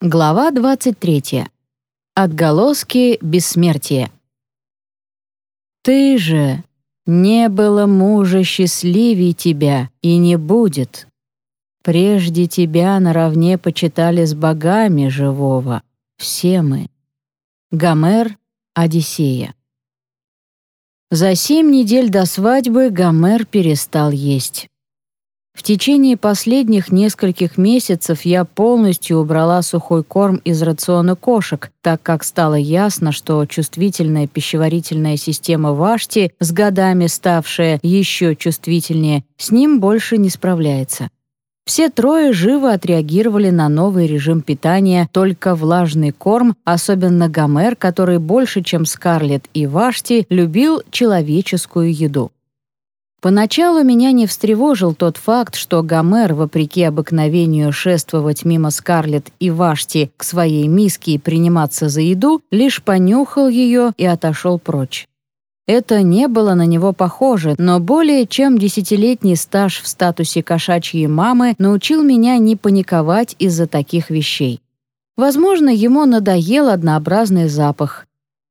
Глава 23. Отголоски бессмертия. «Ты же! Не было мужа счастливей тебя, и не будет. Прежде тебя наравне почитали с богами живого, все мы». Гомер, Одиссея. За семь недель до свадьбы Гомер перестал есть. В течение последних нескольких месяцев я полностью убрала сухой корм из рациона кошек, так как стало ясно, что чувствительная пищеварительная система Вашти, с годами ставшая еще чувствительнее, с ним больше не справляется. Все трое живо отреагировали на новый режим питания, только влажный корм, особенно Гомер, который больше, чем Скарлетт и Вашти, любил человеческую еду. Поначалу меня не встревожил тот факт, что Гомер, вопреки обыкновению шествовать мимо Скарлетт и Вашти к своей миске и приниматься за еду, лишь понюхал ее и отошел прочь. Это не было на него похоже, но более чем десятилетний стаж в статусе кошачьей мамы научил меня не паниковать из-за таких вещей. Возможно, ему надоел однообразный запах.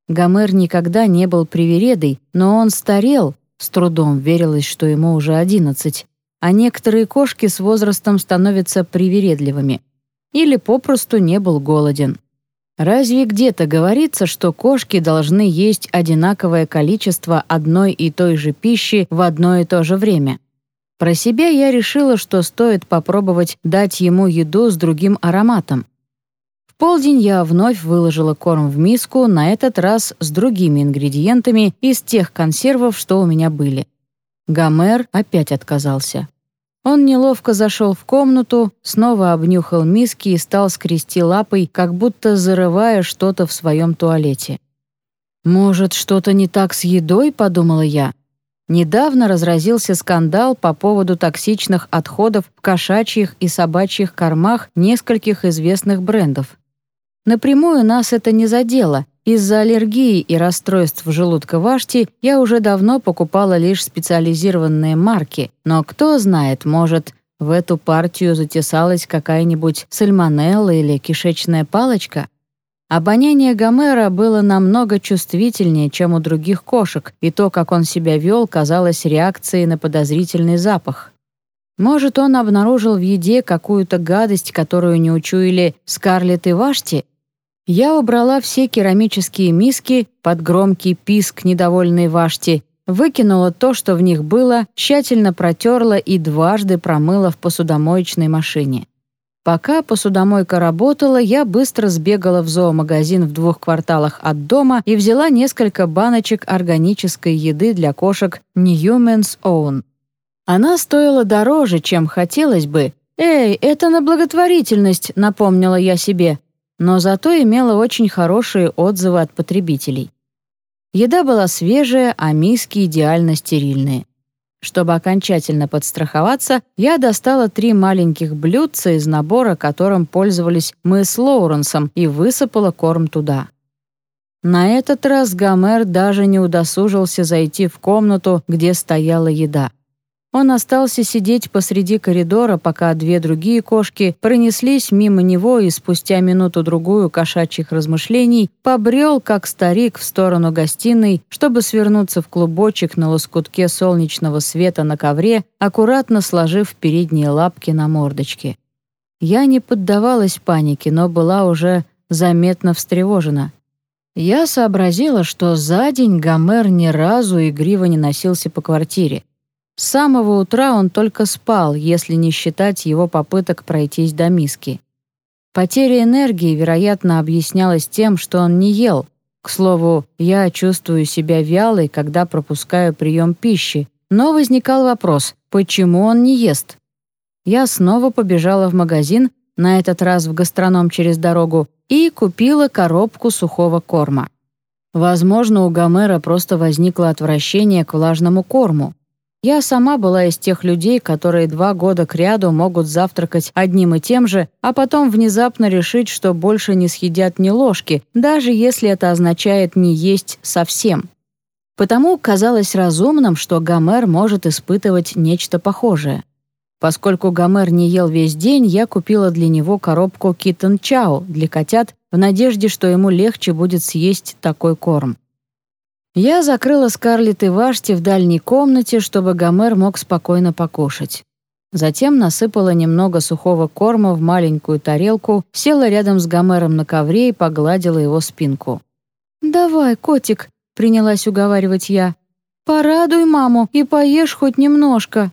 Гомер никогда не был привередой, но он старел, с трудом верилось, что ему уже одиннадцать, а некоторые кошки с возрастом становятся привередливыми. Или попросту не был голоден. Разве где-то говорится, что кошки должны есть одинаковое количество одной и той же пищи в одно и то же время? Про себя я решила, что стоит попробовать дать ему еду с другим ароматом полдень я вновь выложила корм в миску, на этот раз с другими ингредиентами из тех консервов, что у меня были. Гомер опять отказался. Он неловко зашел в комнату, снова обнюхал миски и стал скрести лапой, как будто зарывая что-то в своем туалете. «Может, что-то не так с едой?» — подумала я. Недавно разразился скандал по поводу токсичных отходов в кошачьих и собачьих кормах нескольких известных брендов. Напрямую нас это не задело. Из-за аллергии и расстройств желудка Вашти я уже давно покупала лишь специализированные марки, но кто знает, может, в эту партию затесалась какая-нибудь сальмонелла или кишечная палочка? Обоняние Гомера было намного чувствительнее, чем у других кошек, и то, как он себя вел, казалось реакцией на подозрительный запах. Может, он обнаружил в еде какую-то гадость, которую не учуяли Скарлетт и Вашти? Я убрала все керамические миски под громкий писк недовольной Вашти, выкинула то, что в них было, тщательно протерла и дважды промыла в посудомоечной машине. Пока посудомойка работала, я быстро сбегала в зоомагазин в двух кварталах от дома и взяла несколько баночек органической еды для кошек Newman's Own. Она стоила дороже, чем хотелось бы. «Эй, это на благотворительность», — напомнила я себе но зато имела очень хорошие отзывы от потребителей. Еда была свежая, а миски идеально стерильные. Чтобы окончательно подстраховаться, я достала три маленьких блюдца из набора, которым пользовались мы с Лоуренсом, и высыпала корм туда. На этот раз Гомер даже не удосужился зайти в комнату, где стояла еда. Он остался сидеть посреди коридора, пока две другие кошки пронеслись мимо него и спустя минуту-другую кошачьих размышлений побрел, как старик, в сторону гостиной, чтобы свернуться в клубочек на лоскутке солнечного света на ковре, аккуратно сложив передние лапки на мордочке. Я не поддавалась панике, но была уже заметно встревожена. Я сообразила, что за день Гомер ни разу игриво не носился по квартире. С самого утра он только спал, если не считать его попыток пройтись до миски. Потеря энергии, вероятно, объяснялась тем, что он не ел. К слову, я чувствую себя вялой, когда пропускаю прием пищи, но возникал вопрос, почему он не ест? Я снова побежала в магазин, на этот раз в гастроном через дорогу, и купила коробку сухого корма. Возможно, у Гомера просто возникло отвращение к влажному корму. Я сама была из тех людей, которые два года кряду могут завтракать одним и тем же, а потом внезапно решить, что больше не съедят ни ложки, даже если это означает не есть совсем. Потому казалось разумным, что Гомер может испытывать нечто похожее. Поскольку Гомер не ел весь день, я купила для него коробку киттен чау для котят в надежде, что ему легче будет съесть такой корм. Я закрыла Скарлетт и Вашти в дальней комнате, чтобы Гомер мог спокойно покушать. Затем насыпала немного сухого корма в маленькую тарелку, села рядом с Гомером на ковре и погладила его спинку. «Давай, котик», — принялась уговаривать я, — «порадуй маму и поешь хоть немножко».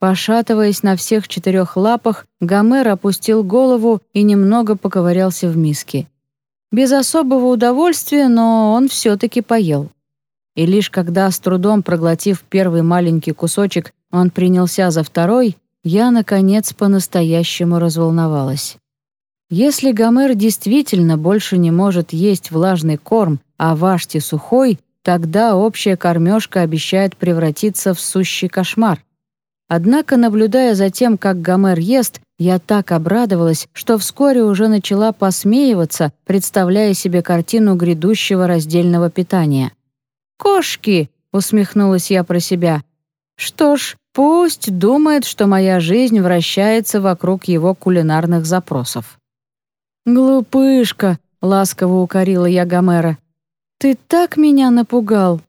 Пошатываясь на всех четырех лапах, Гомер опустил голову и немного поковырялся в миске. Без особого удовольствия, но он все-таки поел. И лишь когда, с трудом проглотив первый маленький кусочек, он принялся за второй, я, наконец, по-настоящему разволновалась. Если Гомер действительно больше не может есть влажный корм, а Вашти сухой, тогда общая кормежка обещает превратиться в сущий кошмар. Однако, наблюдая за тем, как Гомер ест, я так обрадовалась, что вскоре уже начала посмеиваться, представляя себе картину грядущего раздельного питания. «Кошки!» — усмехнулась я про себя. «Что ж, пусть думает, что моя жизнь вращается вокруг его кулинарных запросов». «Глупышка!» — ласково укорила я Гомера. «Ты так меня напугал!»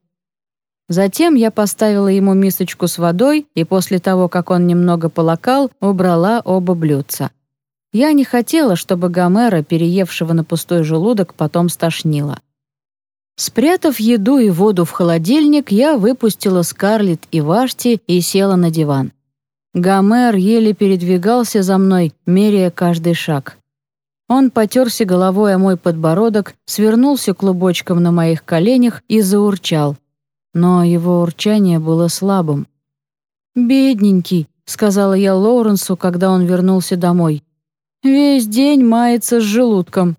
Затем я поставила ему мисочку с водой и после того, как он немного полакал, убрала оба блюдца. Я не хотела, чтобы Гомера, переевшего на пустой желудок, потом стошнило. Спрятав еду и воду в холодильник, я выпустила Скарлетт и Вашти и села на диван. Гомер еле передвигался за мной, меряя каждый шаг. Он потерся головой о мой подбородок, свернулся клубочком на моих коленях и заурчал но его урчание было слабым. «Бедненький», — сказала я Лоуренсу, когда он вернулся домой. «Весь день мается с желудком».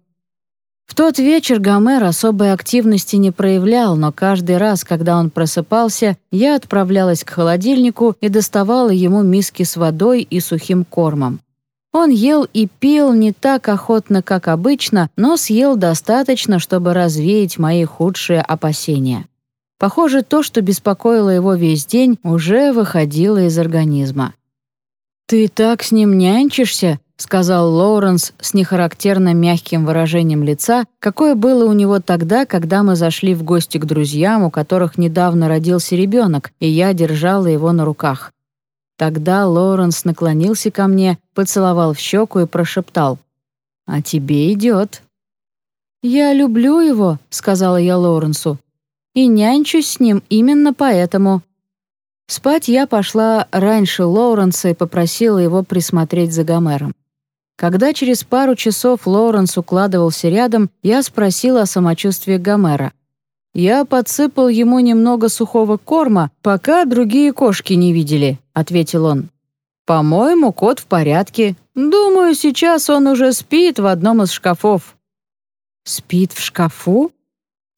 В тот вечер Гомер особой активности не проявлял, но каждый раз, когда он просыпался, я отправлялась к холодильнику и доставала ему миски с водой и сухим кормом. Он ел и пил не так охотно, как обычно, но съел достаточно, чтобы развеять мои худшие опасения. Похоже, то, что беспокоило его весь день, уже выходило из организма. «Ты так с ним нянчишься», — сказал Лоуренс с нехарактерно мягким выражением лица, какое было у него тогда, когда мы зашли в гости к друзьям, у которых недавно родился ребенок, и я держала его на руках. Тогда Лоуренс наклонился ко мне, поцеловал в щеку и прошептал. «А тебе идет». «Я люблю его», — сказала я Лоуренсу и нянчусь с ним именно поэтому. Спать я пошла раньше Лоуренса и попросила его присмотреть за Гомером. Когда через пару часов Лоуренс укладывался рядом, я спросила о самочувствии Гомера. «Я подсыпал ему немного сухого корма, пока другие кошки не видели», — ответил он. «По-моему, кот в порядке. Думаю, сейчас он уже спит в одном из шкафов». «Спит в шкафу?»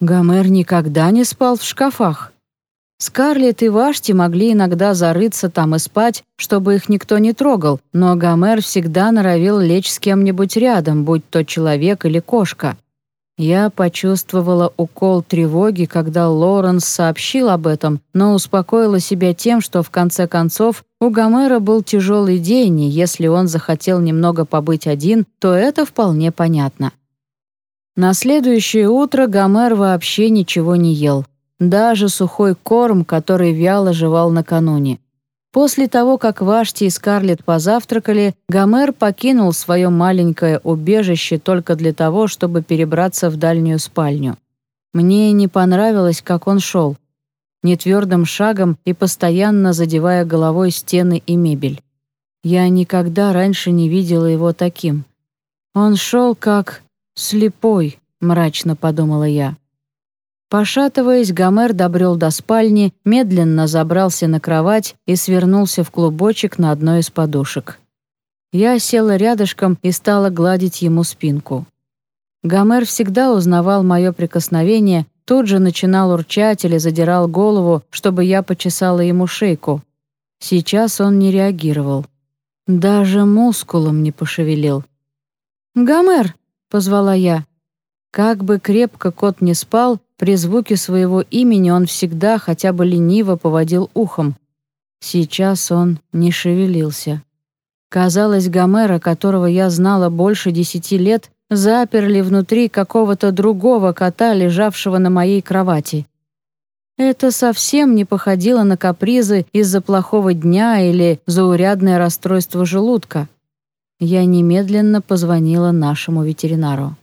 Гомер никогда не спал в шкафах. Скарлетт и Вашти могли иногда зарыться там и спать, чтобы их никто не трогал, но Гомер всегда норовил лечь с кем-нибудь рядом, будь то человек или кошка. Я почувствовала укол тревоги, когда Лоренс сообщил об этом, но успокоила себя тем, что в конце концов у Гомера был тяжелый день, и если он захотел немного побыть один, то это вполне понятно. На следующее утро Гомер вообще ничего не ел. Даже сухой корм, который вяло жевал накануне. После того, как Вашти и Скарлетт позавтракали, Гомер покинул свое маленькое убежище только для того, чтобы перебраться в дальнюю спальню. Мне не понравилось, как он шел. Нетвердым шагом и постоянно задевая головой стены и мебель. Я никогда раньше не видела его таким. Он шел как «Слепой», — мрачно подумала я. Пошатываясь, Гомер добрел до спальни, медленно забрался на кровать и свернулся в клубочек на одной из подушек. Я села рядышком и стала гладить ему спинку. Гомер всегда узнавал мое прикосновение, тут же начинал урчать или задирал голову, чтобы я почесала ему шейку. Сейчас он не реагировал. Даже мускулом не пошевелил. «Гомер!» — позвала я. Как бы крепко кот не спал, при звуке своего имени он всегда хотя бы лениво поводил ухом. Сейчас он не шевелился. Казалось, Гомера, которого я знала больше десяти лет, заперли внутри какого-то другого кота, лежавшего на моей кровати. Это совсем не походило на капризы из-за плохого дня или заурядное расстройство желудка. Я немедленно позвонила нашему ветеринару.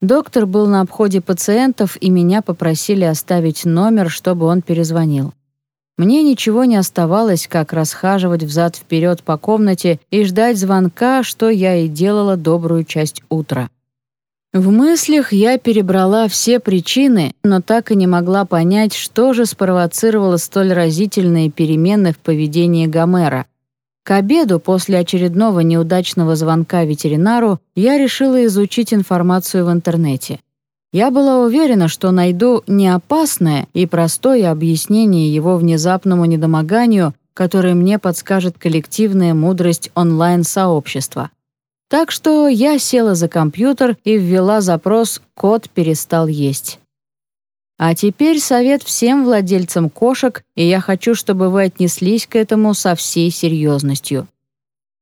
Доктор был на обходе пациентов, и меня попросили оставить номер, чтобы он перезвонил. Мне ничего не оставалось, как расхаживать взад-вперед по комнате и ждать звонка, что я и делала добрую часть утра. В мыслях я перебрала все причины, но так и не могла понять, что же спровоцировало столь разительные перемены в поведении Гомера. К обеду, после очередного неудачного звонка ветеринару, я решила изучить информацию в интернете. Я была уверена, что найду неопасное и простое объяснение его внезапному недомоганию, которое мне подскажет коллективная мудрость онлайн-сообщества. Так что я села за компьютер и ввела запрос «Кот перестал есть». А теперь совет всем владельцам кошек, и я хочу, чтобы вы отнеслись к этому со всей серьезностью.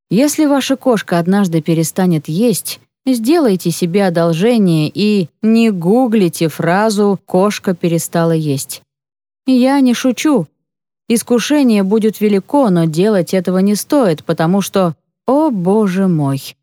Если ваша кошка однажды перестанет есть, Сделайте себе одолжение и не гуглите фразу «кошка перестала есть». Я не шучу. Искушение будет велико, но делать этого не стоит, потому что, о боже мой,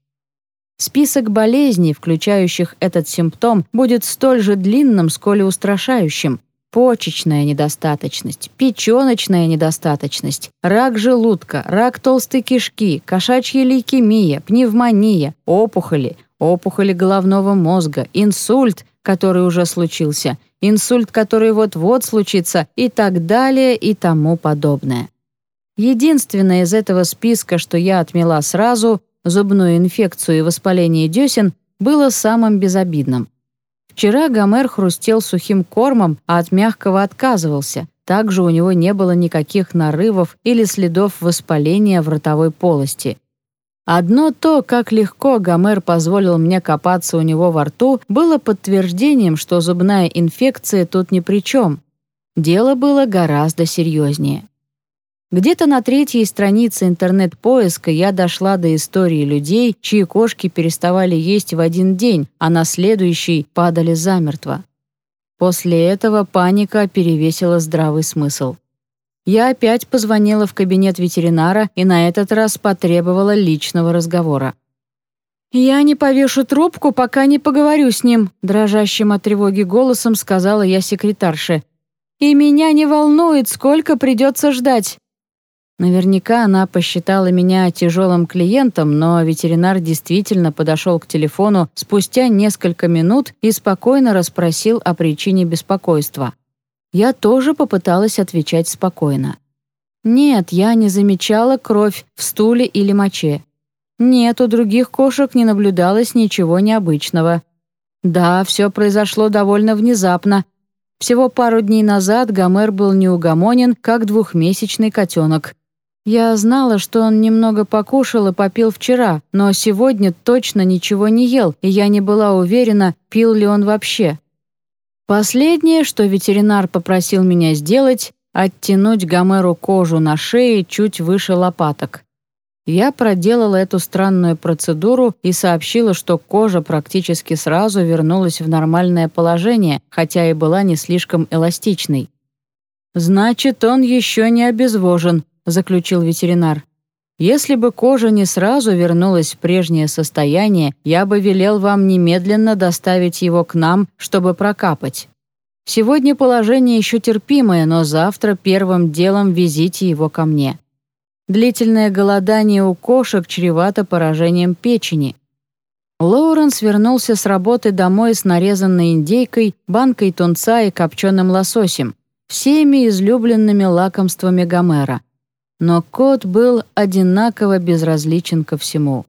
Список болезней, включающих этот симптом, будет столь же длинным, сколь и устрашающим. Почечная недостаточность, печёночная недостаточность, рак желудка, рак толстой кишки, кошачья лейкемия, пневмония, опухоли, опухоли головного мозга, инсульт, который уже случился, инсульт, который вот-вот случится и так далее и тому подобное. Единственное из этого списка, что я отмела сразу, зубную инфекцию и воспаление десен, было самым безобидным. Вчера Гомер хрустел сухим кормом, а от мягкого отказывался. Также у него не было никаких нарывов или следов воспаления в ротовой полости. Одно то, как легко Гомер позволил мне копаться у него во рту, было подтверждением, что зубная инфекция тут ни при чем. Дело было гораздо серьезнее. Где-то на третьей странице интернет-поиска я дошла до истории людей, чьи кошки переставали есть в один день, а на следующий падали замертво. После этого паника перевесила здравый смысл. Я опять позвонила в кабинет ветеринара и на этот раз потребовала личного разговора. «Я не повешу трубку, пока не поговорю с ним», дрожащим от тревоги голосом сказала я секретарше. «И меня не волнует, сколько придется ждать». Наверняка она посчитала меня тяжелым клиентом, но ветеринар действительно подошел к телефону спустя несколько минут и спокойно расспросил о причине беспокойства. Я тоже попыталась отвечать спокойно. Нет, я не замечала кровь в стуле или моче. Нет, у других кошек не наблюдалось ничего необычного. Да, все произошло довольно внезапно. Всего пару дней назад Гомер был неугомонен, как двухмесячный котенок. Я знала, что он немного покушал и попил вчера, но сегодня точно ничего не ел, и я не была уверена, пил ли он вообще. Последнее, что ветеринар попросил меня сделать, оттянуть Гомеру кожу на шее чуть выше лопаток. Я проделала эту странную процедуру и сообщила, что кожа практически сразу вернулась в нормальное положение, хотя и была не слишком эластичной. «Значит, он еще не обезвожен», — заключил ветеринар. Если бы кожа не сразу вернулась в прежнее состояние, я бы велел вам немедленно доставить его к нам, чтобы прокапать. Сегодня положение еще терпимое, но завтра первым делом везите его ко мне. Длительное голодание у кошек чревато поражением печени. Лоуренс вернулся с работы домой с нарезанной индейкой, банкой тунца и копченым лососем, всеми излюбленными лакомствами Гомера но кот был одинаково безразличен ко всему.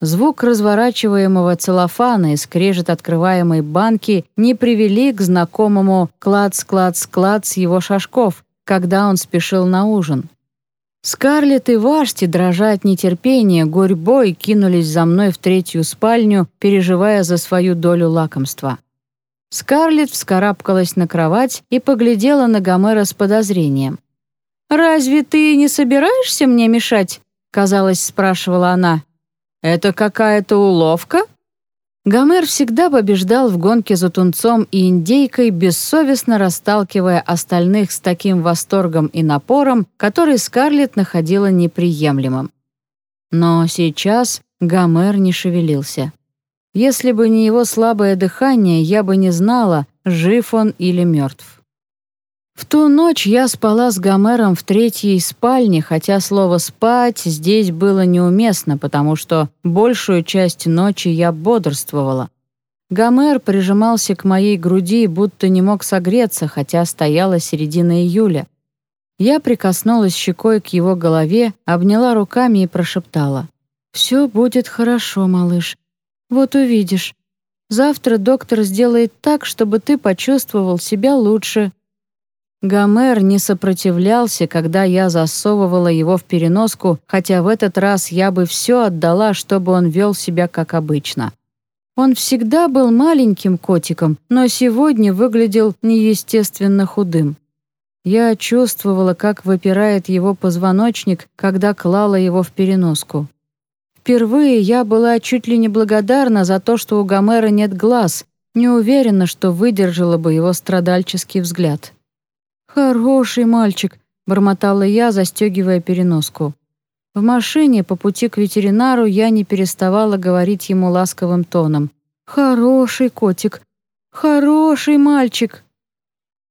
Звук разворачиваемого целлофана и скрежет открываемой банки не привели к знакомому клац-клац-клац его шажков, когда он спешил на ужин. Скарлетт и Вашти, дрожа от нетерпения, горьбой кинулись за мной в третью спальню, переживая за свою долю лакомства. Скарлетт вскарабкалась на кровать и поглядела на Гомера с подозрением. «Разве ты не собираешься мне мешать?» — казалось, спрашивала она. «Это какая-то уловка?» Гомер всегда побеждал в гонке за тунцом и индейкой, бессовестно расталкивая остальных с таким восторгом и напором, который Скарлетт находила неприемлемым. Но сейчас Гомер не шевелился. Если бы не его слабое дыхание, я бы не знала, жив он или мертв. В ту ночь я спала с Гомером в третьей спальне, хотя слово «спать» здесь было неуместно, потому что большую часть ночи я бодрствовала. Гомер прижимался к моей груди, будто не мог согреться, хотя стояла середина июля. Я прикоснулась щекой к его голове, обняла руками и прошептала. «Все будет хорошо, малыш. Вот увидишь. Завтра доктор сделает так, чтобы ты почувствовал себя лучше, Гомер не сопротивлялся, когда я засовывала его в переноску, хотя в этот раз я бы все отдала, чтобы он вел себя как обычно. Он всегда был маленьким котиком, но сегодня выглядел неестественно худым. Я чувствовала, как выпирает его позвоночник, когда клала его в переноску. Впервые я была чуть ли не благодарна за то, что у Гомера нет глаз, не уверена, что выдержала бы его страдальческий взгляд. «Хороший мальчик», — бормотала я, застегивая переноску. В машине по пути к ветеринару я не переставала говорить ему ласковым тоном. «Хороший котик! Хороший мальчик!»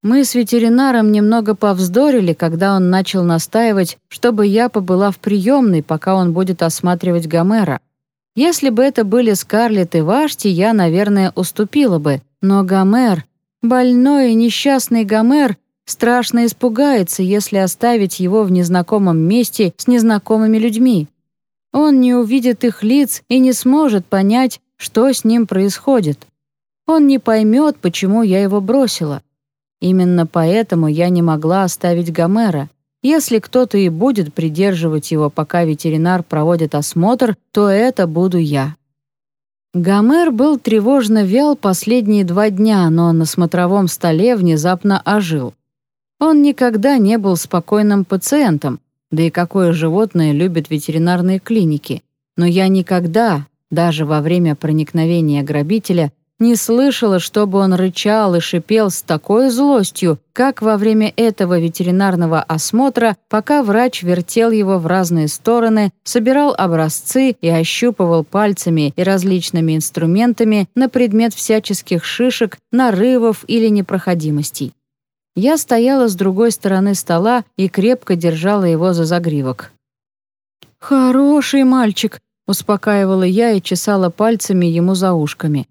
Мы с ветеринаром немного повздорили, когда он начал настаивать, чтобы я побыла в приемной, пока он будет осматривать Гомера. Если бы это были Скарлетт и Вашти, я, наверное, уступила бы. Но Гомер, больной и несчастный Гомер, страшно испугается, если оставить его в незнакомом месте с незнакомыми людьми. Он не увидит их лиц и не сможет понять, что с ним происходит. Он не поймет, почему я его бросила. Именно поэтому я не могла оставить Гомера. Если кто-то и будет придерживать его, пока ветеринар проводит осмотр, то это буду я. Гомер был тревожно вял последние два дня, но на смотровом столе внезапно ожил. Он никогда не был спокойным пациентом, да и какое животное любит ветеринарные клиники. Но я никогда, даже во время проникновения грабителя, не слышала, чтобы он рычал и шипел с такой злостью, как во время этого ветеринарного осмотра, пока врач вертел его в разные стороны, собирал образцы и ощупывал пальцами и различными инструментами на предмет всяческих шишек, нарывов или непроходимостей. Я стояла с другой стороны стола и крепко держала его за загривок. «Хороший мальчик», — успокаивала я и чесала пальцами ему за ушками.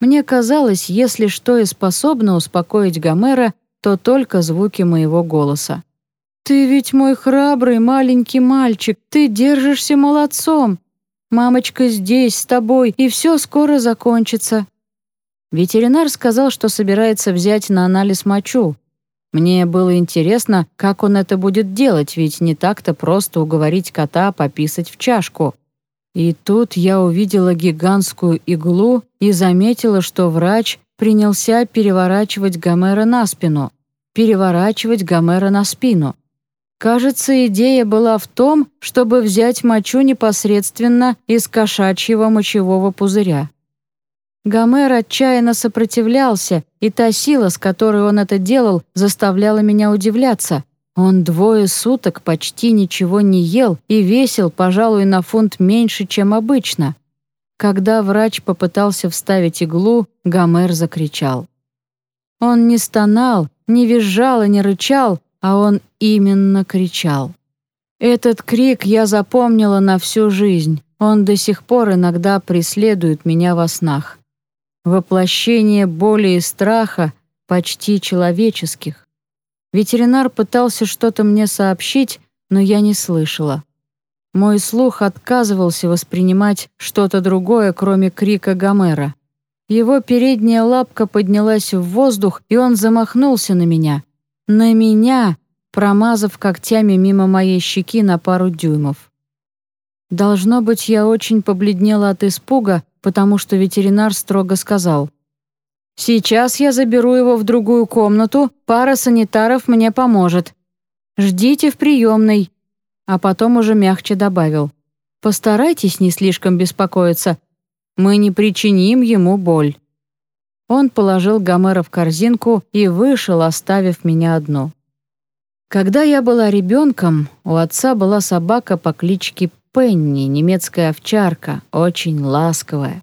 Мне казалось, если что и способно успокоить Гомера, то только звуки моего голоса. «Ты ведь мой храбрый маленький мальчик, ты держишься молодцом. Мамочка здесь, с тобой, и все скоро закончится». Ветеринар сказал, что собирается взять на анализ мочу, мне было интересно, как он это будет делать, ведь не так-то просто уговорить кота пописать в чашку. И тут я увидела гигантскую иглу и заметила, что врач принялся переворачивать Гомера на спину. Переворачивать Гомера на спину. Кажется, идея была в том, чтобы взять мочу непосредственно из кошачьего мочевого пузыря. Гомер отчаянно сопротивлялся, и та сила, с которой он это делал, заставляла меня удивляться. Он двое суток почти ничего не ел и весил, пожалуй, на фунт меньше, чем обычно. Когда врач попытался вставить иглу, Гомер закричал. Он не стонал, не визжал и не рычал, а он именно кричал. Этот крик я запомнила на всю жизнь. Он до сих пор иногда преследует меня во снах воплощение боли и страха, почти человеческих. Ветеринар пытался что-то мне сообщить, но я не слышала. Мой слух отказывался воспринимать что-то другое, кроме крика Гомера. Его передняя лапка поднялась в воздух, и он замахнулся на меня. На меня, промазав когтями мимо моей щеки на пару дюймов. Должно быть, я очень побледнела от испуга, потому что ветеринар строго сказал. «Сейчас я заберу его в другую комнату, пара санитаров мне поможет». «Ждите в приемной», а потом уже мягче добавил. «Постарайтесь не слишком беспокоиться. Мы не причиним ему боль». Он положил Гомера в корзинку и вышел, оставив меня одну. Когда я была ребенком, у отца была собака по кличке Пенни, немецкая овчарка, очень ласковая.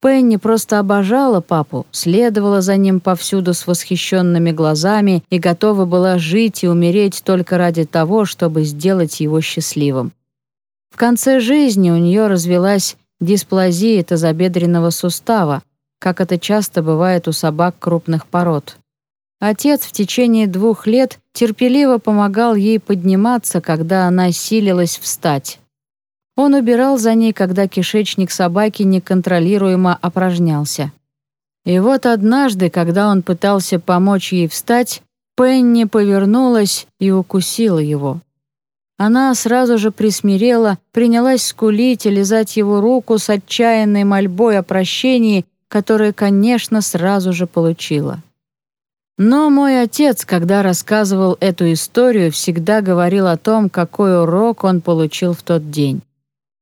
Пенни просто обожала папу, следовала за ним повсюду с восхищенными глазами и готова была жить и умереть только ради того, чтобы сделать его счастливым. В конце жизни у нее развелась дисплазия тазобедренного сустава, как это часто бывает у собак крупных пород. Отец в течение двух лет терпеливо помогал ей подниматься, когда она силилась встать. Он убирал за ней, когда кишечник собаки неконтролируемо опорожнялся. И вот однажды, когда он пытался помочь ей встать, Пенни повернулась и укусила его. Она сразу же присмирела, принялась скулить и лизать его руку с отчаянной мольбой о прощении, которое, конечно, сразу же получила. Но мой отец, когда рассказывал эту историю, всегда говорил о том, какой урок он получил в тот день.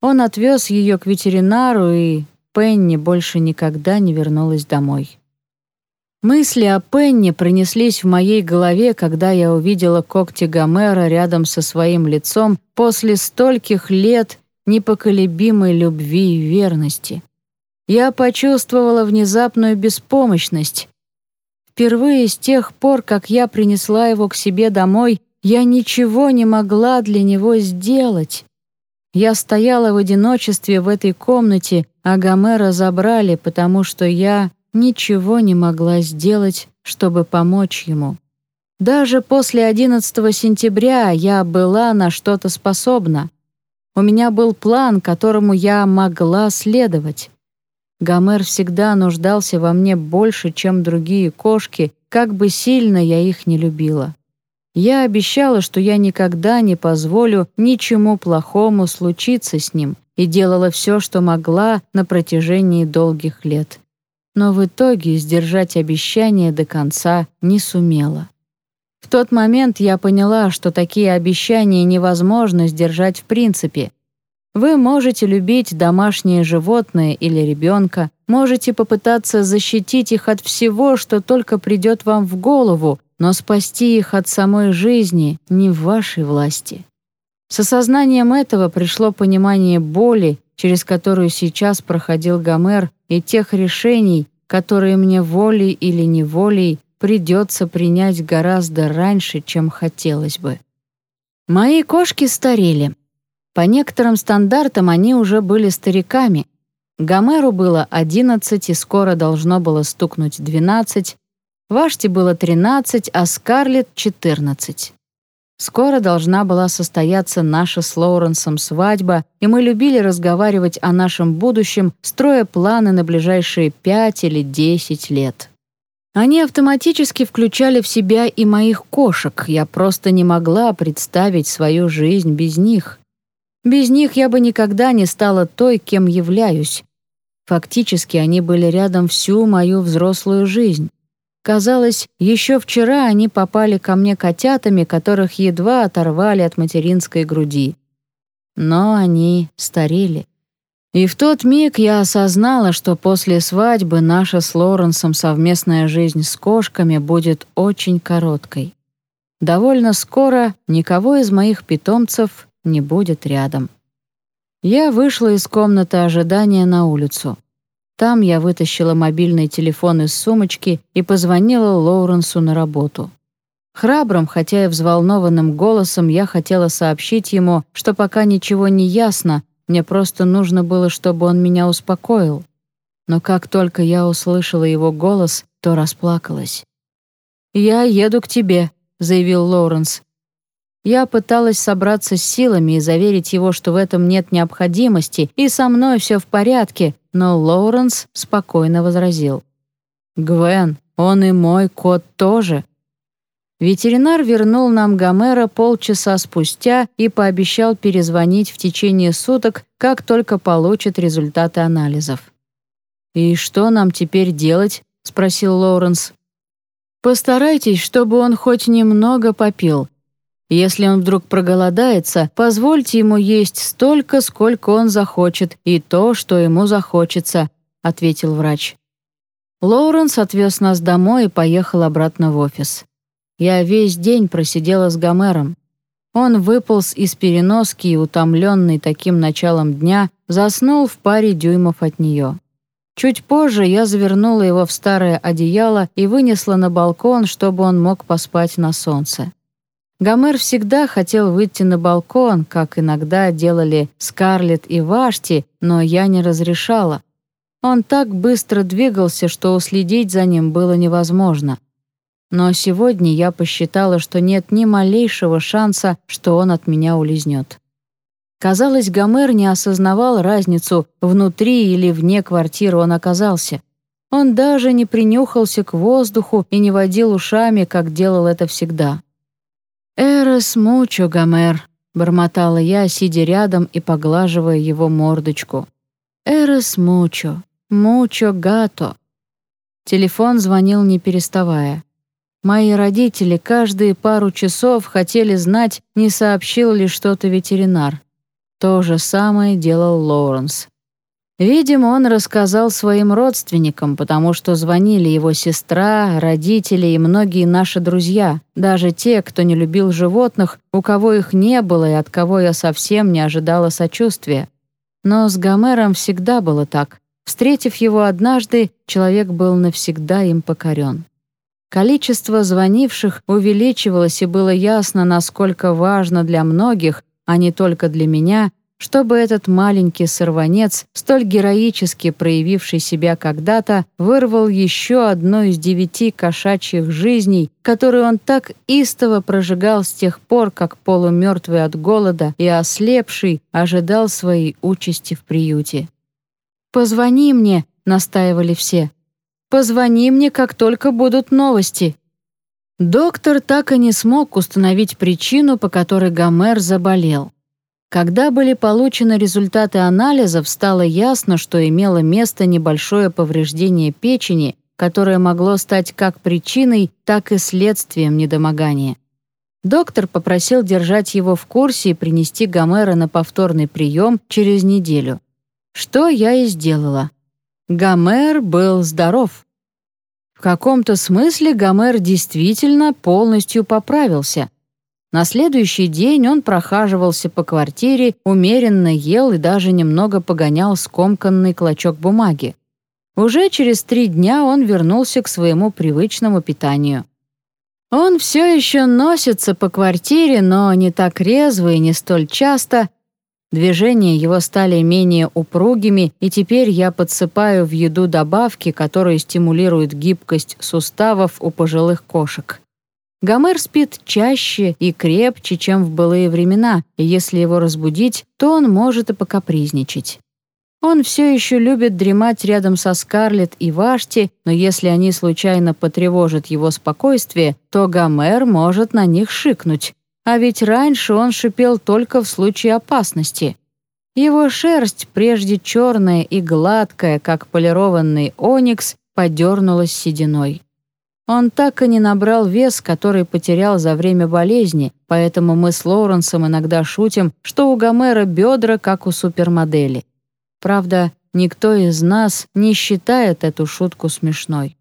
Он отвез ее к ветеринару, и Пенни больше никогда не вернулась домой. Мысли о Пенни пронеслись в моей голове, когда я увидела когти Гомера рядом со своим лицом после стольких лет непоколебимой любви и верности. Я почувствовала внезапную беспомощность. Впервые с тех пор, как я принесла его к себе домой, я ничего не могла для него сделать. Я стояла в одиночестве в этой комнате, а Гомера забрали, потому что я ничего не могла сделать, чтобы помочь ему. Даже после 11 сентября я была на что-то способна. У меня был план, которому я могла следовать. Гомер всегда нуждался во мне больше, чем другие кошки, как бы сильно я их не любила. Я обещала, что я никогда не позволю ничему плохому случиться с ним и делала все, что могла на протяжении долгих лет. Но в итоге сдержать обещание до конца не сумела. В тот момент я поняла, что такие обещания невозможно сдержать в принципе. Вы можете любить домашнее животное или ребенка, можете попытаться защитить их от всего, что только придет вам в голову, но спасти их от самой жизни не в вашей власти. С осознанием этого пришло понимание боли, через которую сейчас проходил Гомер, и тех решений, которые мне волей или неволей придется принять гораздо раньше, чем хотелось бы. Мои кошки старели. По некоторым стандартам они уже были стариками. Гомеру было 11 и скоро должно было стукнуть 12, Ваште было 13, а Скарлетт — 14. Скоро должна была состояться наша с Лоуренсом свадьба, и мы любили разговаривать о нашем будущем, строя планы на ближайшие 5 или 10 лет. Они автоматически включали в себя и моих кошек, я просто не могла представить свою жизнь без них. Без них я бы никогда не стала той, кем являюсь. Фактически они были рядом всю мою взрослую жизнь. Казалось, еще вчера они попали ко мне котятами, которых едва оторвали от материнской груди. Но они старели. И в тот миг я осознала, что после свадьбы наша с Лоренсом совместная жизнь с кошками будет очень короткой. Довольно скоро никого из моих питомцев не будет рядом. Я вышла из комнаты ожидания на улицу. Там я вытащила мобильный телефон из сумочки и позвонила Лоуренсу на работу. Храбрым, хотя и взволнованным голосом я хотела сообщить ему, что пока ничего не ясно, мне просто нужно было, чтобы он меня успокоил. Но как только я услышала его голос, то расплакалась. «Я еду к тебе», — заявил Лоуренс. Я пыталась собраться с силами и заверить его, что в этом нет необходимости, и со мной все в порядке, но Лоуренс спокойно возразил. «Гвен, он и мой кот тоже». Ветеринар вернул нам Гомера полчаса спустя и пообещал перезвонить в течение суток, как только получит результаты анализов. «И что нам теперь делать?» — спросил Лоуренс. «Постарайтесь, чтобы он хоть немного попил. Если он вдруг проголодается, позвольте ему есть столько, сколько он захочет, и то, что ему захочется», — ответил врач. Лоуренс отвез нас домой и поехал обратно в офис. Я весь день просидела с Гомером. Он выполз из переноски и, утомленный таким началом дня, заснул в паре дюймов от нее. Чуть позже я завернула его в старое одеяло и вынесла на балкон, чтобы он мог поспать на солнце. Гомер всегда хотел выйти на балкон, как иногда делали Скарлетт и Вашти, но я не разрешала. Он так быстро двигался, что уследить за ним было невозможно. Но сегодня я посчитала, что нет ни малейшего шанса, что он от меня улизнет. Казалось, Гомер не осознавал разницу, внутри или вне квартиры он оказался. Он даже не принюхался к воздуху и не водил ушами, как делал это всегда. «Эрес мучо, Гомер», — бормотала я, сидя рядом и поглаживая его мордочку. «Эрес мучо, мучо гато». Телефон звонил не переставая. Мои родители каждые пару часов хотели знать, не сообщил ли что-то ветеринар. То же самое делал Лоуренс. Видимо, он рассказал своим родственникам, потому что звонили его сестра, родители и многие наши друзья, даже те, кто не любил животных, у кого их не было и от кого я совсем не ожидала сочувствия. Но с Гомером всегда было так. Встретив его однажды, человек был навсегда им покорен. Количество звонивших увеличивалось, и было ясно, насколько важно для многих, а не только для меня, чтобы этот маленький сорванец, столь героически проявивший себя когда-то, вырвал еще одну из девяти кошачьих жизней, которую он так истово прожигал с тех пор, как полумертвый от голода и ослепший ожидал своей участи в приюте. «Позвони мне», — настаивали все. «Позвони мне, как только будут новости». Доктор так и не смог установить причину, по которой Гомер заболел. Когда были получены результаты анализов, стало ясно, что имело место небольшое повреждение печени, которое могло стать как причиной, так и следствием недомогания. Доктор попросил держать его в курсе и принести Гомера на повторный прием через неделю. Что я и сделала. Гомер был здоров. В каком-то смысле Гомер действительно полностью поправился — на следующий день он прохаживался по квартире, умеренно ел и даже немного погонял скомканный клочок бумаги. Уже через три дня он вернулся к своему привычному питанию. Он все еще носится по квартире, но не так резво и не столь часто. Движения его стали менее упругими, и теперь я подсыпаю в еду добавки, которые стимулируют гибкость суставов у пожилых кошек. Гомер спит чаще и крепче, чем в былые времена, и если его разбудить, то он может и покапризничать. Он все еще любит дремать рядом со Скарлетт и Вашти, но если они случайно потревожат его спокойствие, то Гомер может на них шикнуть. А ведь раньше он шипел только в случае опасности. Его шерсть, прежде черная и гладкая, как полированный оникс, подернулась сединой. Он так и не набрал вес, который потерял за время болезни, поэтому мы с Лоуренсом иногда шутим, что у Гомера бедра, как у супермодели. Правда, никто из нас не считает эту шутку смешной.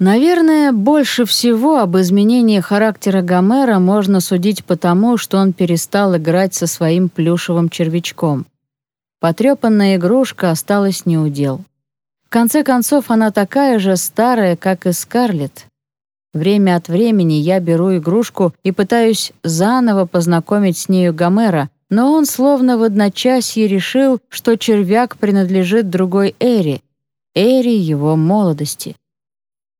Наверное, больше всего об изменении характера Гомера можно судить потому, что он перестал играть со своим плюшевым червячком. Потрепанная игрушка осталась неудел. В конце концов, она такая же старая, как и Скарлетт. Время от времени я беру игрушку и пытаюсь заново познакомить с нею Гомера, но он словно в одночасье решил, что червяк принадлежит другой Эри, Эри его молодости.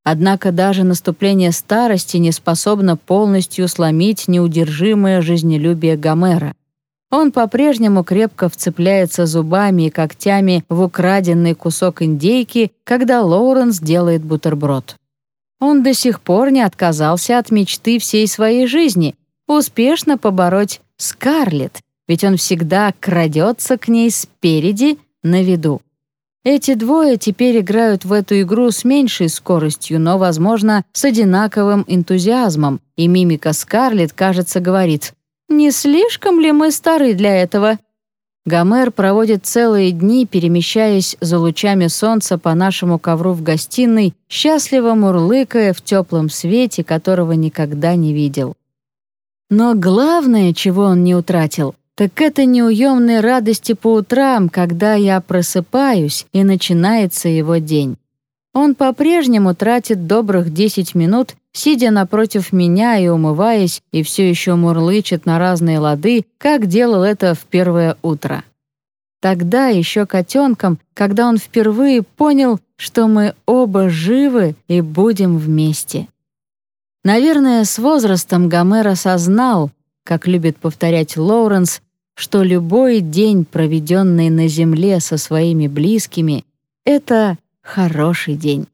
Однако даже наступление старости не способно полностью сломить неудержимое жизнелюбие Гомера. Он по-прежнему крепко вцепляется зубами и когтями в украденный кусок индейки, когда Лоуренс делает бутерброд. Он до сих пор не отказался от мечты всей своей жизни — успешно побороть Скарлетт, ведь он всегда крадется к ней спереди, на виду. Эти двое теперь играют в эту игру с меньшей скоростью, но, возможно, с одинаковым энтузиазмом, и мимика Скарлетт, кажется, говорит «Не слишком ли мы стары для этого?» Гомер проводит целые дни, перемещаясь за лучами солнца по нашему ковру в гостиной, счастливо мурлыкая в теплом свете, которого никогда не видел. Но главное, чего он не утратил, так это неуемной радости по утрам, когда я просыпаюсь и начинается его день. Он по-прежнему тратит добрых 10 минут, сидя напротив меня и умываясь, и все еще мурлычет на разные лады, как делал это в первое утро. Тогда, еще котенком, когда он впервые понял, что мы оба живы и будем вместе. Наверное, с возрастом Гомер осознал, как любит повторять Лоуренс, что любой день, проведенный на земле со своими близкими, — это хороший день.